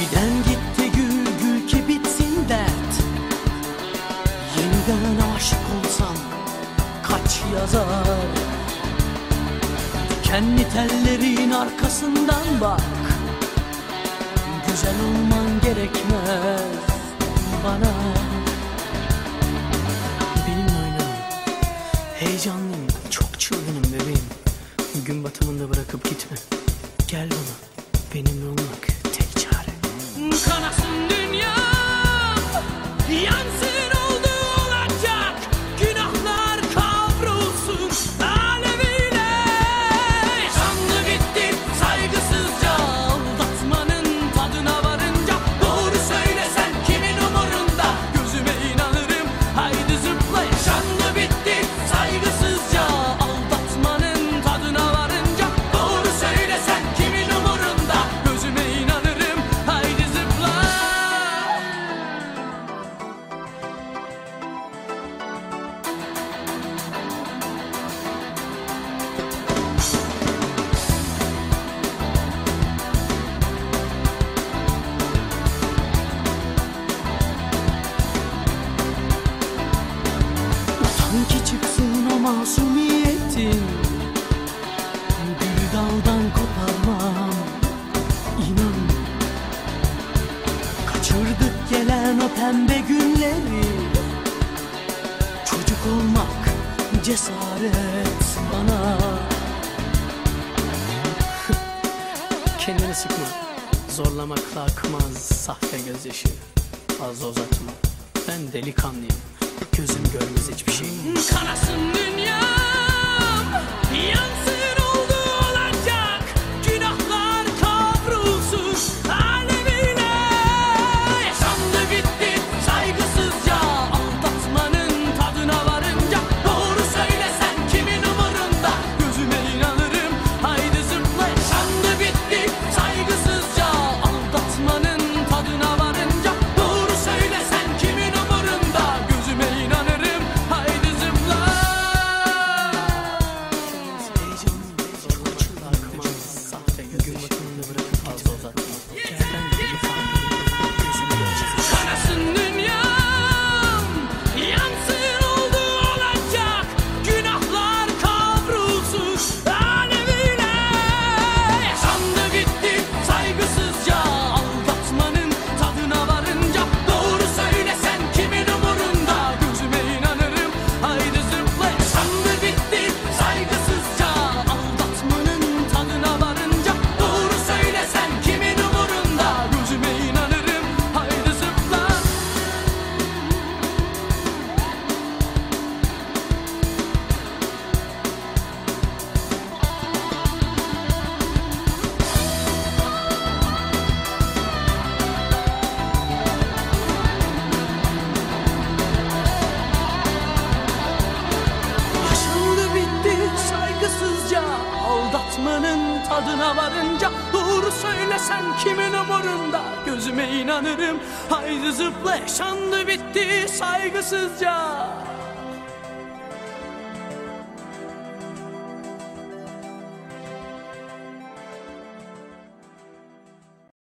Sen git de gül gül ki bitsin dert. Yeniden aşık olsam kaç yazar? Kendi tellerin arkasından bak. Güzel olman gerekmez bana. Benimle oynama Heyecanlıyım. Çok çılgınım bebeğim. Gün batımında bırakıp gitme. Gel bana benimle olmak Utan ki çıksın o masumiyetin Gül daldan koparmam. İnan Kaçırdık gelen o pembe günleri. Çocuk olmak cesaret bana. Kendini sıkma. Zorlamakla akmaz sahte gözyaşı. Fazla uzatma. Ben delikanlıyım Gözüm görmez hiçbir şey Tadına varınca Doğru söylesen kimin umurunda? Gözüme inanırım. Haydi zıpla Yaşandı bitti saygısızca